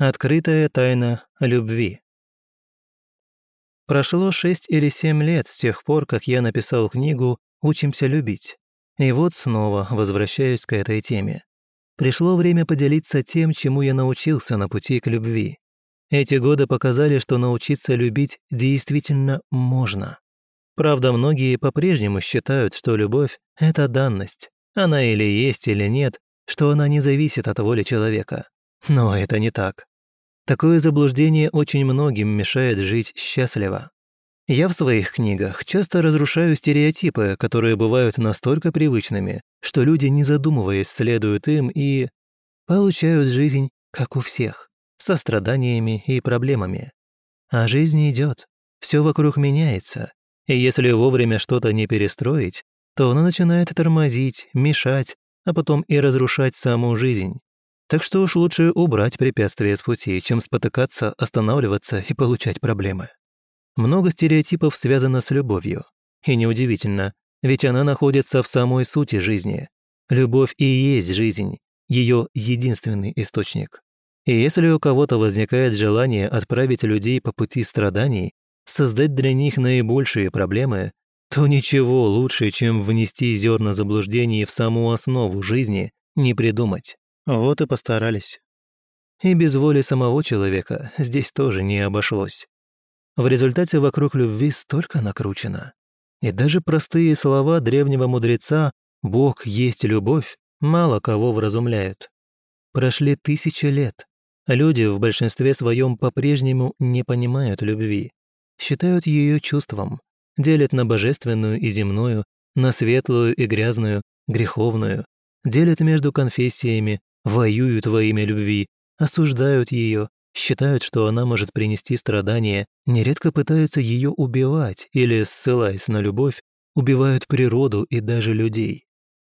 Открытая тайна любви. Прошло шесть или семь лет с тех пор, как я написал книгу «Учимся любить». И вот снова возвращаюсь к этой теме. Пришло время поделиться тем, чему я научился на пути к любви. Эти годы показали, что научиться любить действительно можно. Правда, многие по-прежнему считают, что любовь – это данность. Она или есть, или нет, что она не зависит от воли человека. Но это не так. Такое заблуждение очень многим мешает жить счастливо. Я в своих книгах часто разрушаю стереотипы, которые бывают настолько привычными, что люди, не задумываясь, следуют им и получают жизнь, как у всех, со страданиями и проблемами. А жизнь идет, все вокруг меняется, и если вовремя что-то не перестроить, то она начинает тормозить, мешать, а потом и разрушать саму жизнь. Так что уж лучше убрать препятствия с пути, чем спотыкаться, останавливаться и получать проблемы. Много стереотипов связано с любовью. И неудивительно, ведь она находится в самой сути жизни. Любовь и есть жизнь, ее единственный источник. И если у кого-то возникает желание отправить людей по пути страданий, создать для них наибольшие проблемы, то ничего лучше, чем внести зерна заблуждений в саму основу жизни, не придумать. Вот и постарались. И без воли самого человека здесь тоже не обошлось. В результате вокруг любви столько накручено. И даже простые слова древнего мудреца «Бог есть любовь» мало кого вразумляют. Прошли тысячи лет. Люди в большинстве своем по-прежнему не понимают любви. Считают ее чувством, делят на божественную и земную, на светлую и грязную, греховную, делят между конфессиями, воюют во имя любви, осуждают ее, считают, что она может принести страдания, нередко пытаются ее убивать или, ссылаясь на любовь, убивают природу и даже людей.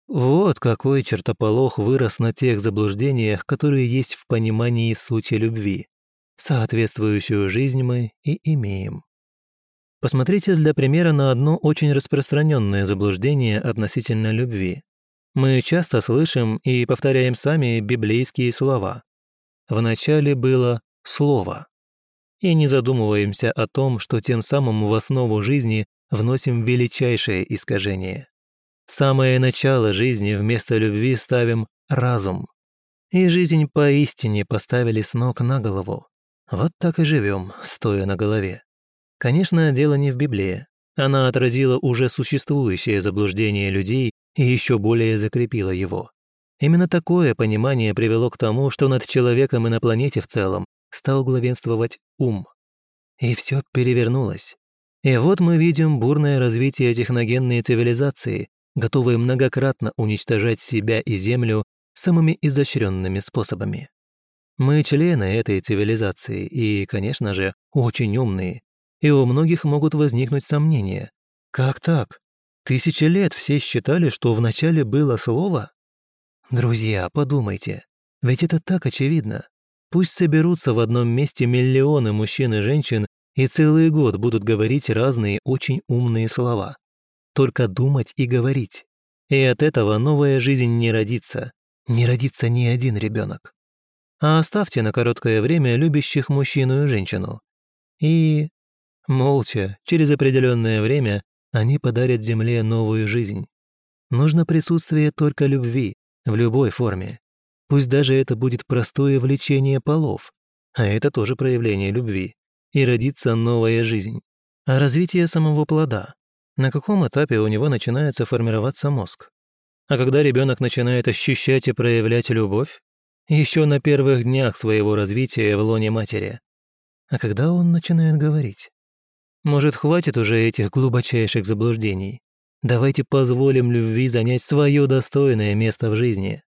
Вот какой чертополох вырос на тех заблуждениях, которые есть в понимании сути любви. Соответствующую жизнь мы и имеем. Посмотрите для примера на одно очень распространенное заблуждение относительно любви. Мы часто слышим и повторяем сами библейские слова. Вначале было Слово. И не задумываемся о том, что тем самым в основу жизни вносим величайшее искажение. Самое начало жизни вместо любви ставим разум. И жизнь поистине поставили с ног на голову. Вот так и живем, стоя на голове. Конечно, дело не в Библии. Она отразила уже существующее заблуждение людей и еще более закрепила его. Именно такое понимание привело к тому, что над человеком и на планете в целом стал главенствовать ум. И все перевернулось. И вот мы видим бурное развитие техногенной цивилизации, готовые многократно уничтожать себя и Землю самыми изощренными способами. Мы члены этой цивилизации и, конечно же, очень умные, и у многих могут возникнуть сомнения. Как так? Тысячи лет все считали, что вначале было слово? Друзья, подумайте, ведь это так очевидно. Пусть соберутся в одном месте миллионы мужчин и женщин и целый год будут говорить разные очень умные слова. Только думать и говорить. И от этого новая жизнь не родится. Не родится ни один ребенок. А оставьте на короткое время любящих мужчину и женщину. И молча, через определенное время, они подарят Земле новую жизнь. Нужно присутствие только любви, в любой форме. Пусть даже это будет простое влечение полов, а это тоже проявление любви, и родится новая жизнь. А развитие самого плода? На каком этапе у него начинается формироваться мозг? А когда ребенок начинает ощущать и проявлять любовь? Еще на первых днях своего развития в лоне матери. А когда он начинает говорить? Может, хватит уже этих глубочайших заблуждений? Давайте позволим любви занять свое достойное место в жизни.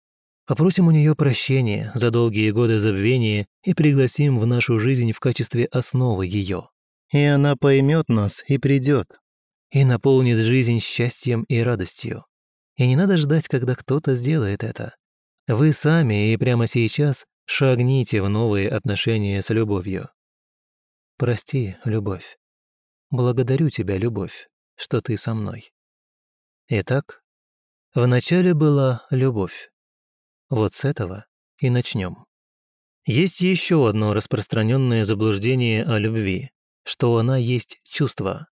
Попросим у нее прощения за долгие годы забвения и пригласим в нашу жизнь в качестве основы ее. И она поймет нас и придет, и наполнит жизнь счастьем и радостью. И не надо ждать, когда кто-то сделает это. Вы сами и прямо сейчас шагните в новые отношения с любовью. Прости, любовь. Благодарю тебя, любовь, что ты со мной. Итак, вначале была любовь. Вот с этого и начнем. Есть еще одно распространенное заблуждение о любви, что она есть чувство.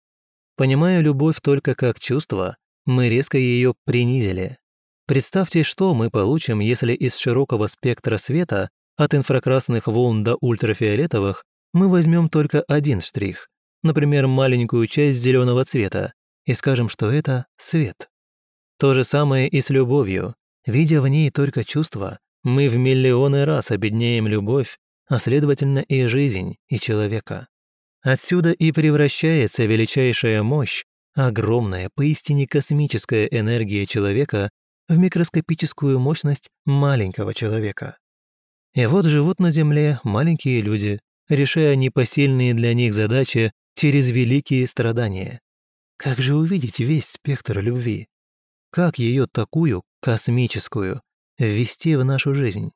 Понимая любовь только как чувство, мы резко ее принизили. Представьте, что мы получим, если из широкого спектра света, от инфракрасных волн до ультрафиолетовых, мы возьмем только один штрих, например, маленькую часть зеленого цвета, и скажем, что это свет. То же самое и с любовью. Видя в ней только чувство, мы в миллионы раз обеднеем любовь, а следовательно и жизнь, и человека. Отсюда и превращается величайшая мощь, огромная, поистине космическая энергия человека в микроскопическую мощность маленького человека. И вот живут на Земле маленькие люди, решая непосильные для них задачи через великие страдания. Как же увидеть весь спектр любви? Как ее такую, космическую, ввести в нашу жизнь.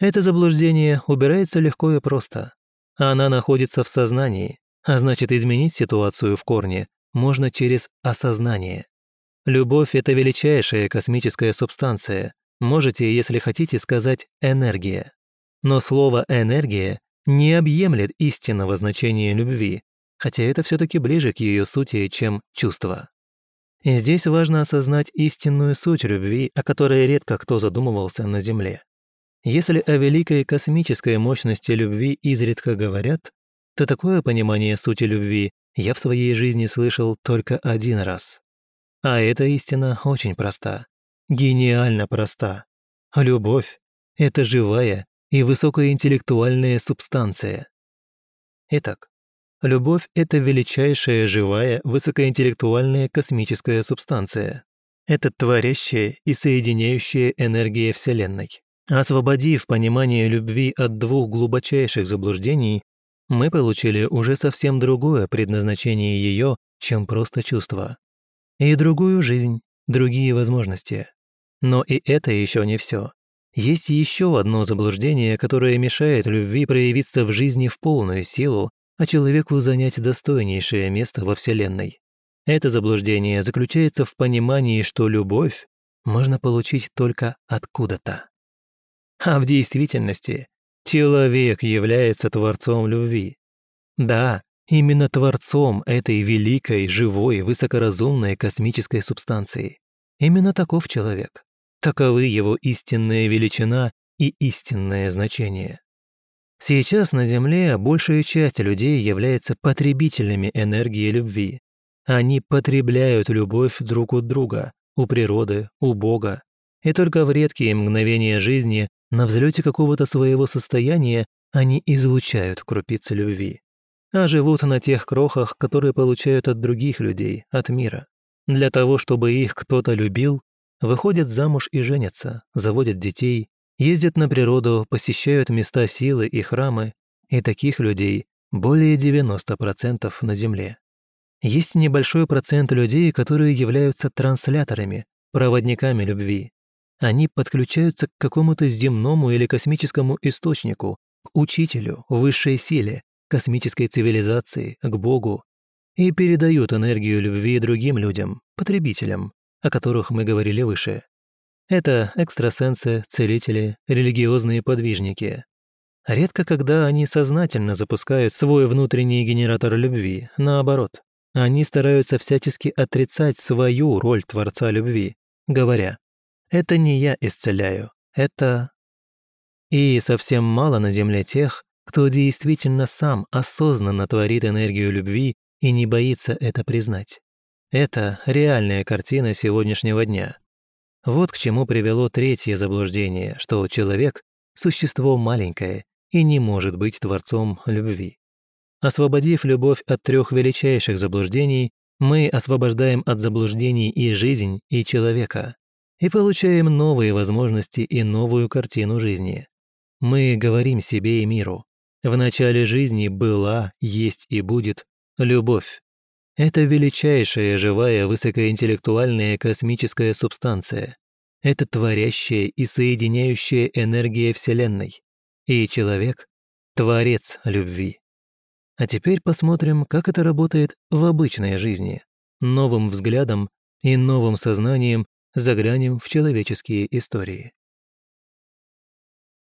Это заблуждение убирается легко и просто. Она находится в сознании, а значит изменить ситуацию в корне можно через осознание. Любовь – это величайшая космическая субстанция. Можете, если хотите, сказать «энергия». Но слово «энергия» не объемлет истинного значения любви, хотя это все таки ближе к ее сути, чем чувство. И здесь важно осознать истинную суть любви, о которой редко кто задумывался на Земле. Если о великой космической мощности любви изредка говорят, то такое понимание сути любви я в своей жизни слышал только один раз. А эта истина очень проста. Гениально проста. Любовь — это живая и высокоинтеллектуальная субстанция. Итак, Любовь — это величайшая живая, высокоинтеллектуальная космическая субстанция. Это творящая и соединяющая энергия Вселенной. Освободив понимание любви от двух глубочайших заблуждений, мы получили уже совсем другое предназначение ее, чем просто чувство. И другую жизнь, другие возможности. Но и это еще не все. Есть еще одно заблуждение, которое мешает любви проявиться в жизни в полную силу а человеку занять достойнейшее место во Вселенной. Это заблуждение заключается в понимании, что любовь можно получить только откуда-то. А в действительности человек является творцом любви. Да, именно творцом этой великой, живой, высокоразумной космической субстанции. Именно таков человек. Таковы его истинная величина и истинное значение. Сейчас на Земле большая часть людей является потребителями энергии любви. Они потребляют любовь друг у друга, у природы, у Бога. И только в редкие мгновения жизни, на взлете какого-то своего состояния, они излучают крупицы любви. А живут на тех крохах, которые получают от других людей, от мира. Для того, чтобы их кто-то любил, выходят замуж и женятся, заводят детей, ездят на природу, посещают места силы и храмы, и таких людей более 90% на Земле. Есть небольшой процент людей, которые являются трансляторами, проводниками любви. Они подключаются к какому-то земному или космическому источнику, к учителю, высшей силе, космической цивилизации, к Богу, и передают энергию любви другим людям, потребителям, о которых мы говорили выше. Это экстрасенсы, целители, религиозные подвижники. Редко когда они сознательно запускают свой внутренний генератор любви, наоборот. Они стараются всячески отрицать свою роль Творца любви, говоря «это не я исцеляю, это...» И совсем мало на Земле тех, кто действительно сам осознанно творит энергию любви и не боится это признать. Это реальная картина сегодняшнего дня. Вот к чему привело третье заблуждение, что человек – существо маленькое и не может быть творцом любви. Освободив любовь от трех величайших заблуждений, мы освобождаем от заблуждений и жизнь, и человека, и получаем новые возможности и новую картину жизни. Мы говорим себе и миру. В начале жизни была, есть и будет любовь. Это величайшая живая высокоинтеллектуальная космическая субстанция. Это творящая и соединяющая энергия Вселенной. И человек – творец любви. А теперь посмотрим, как это работает в обычной жизни. Новым взглядом и новым сознанием заглянем в человеческие истории.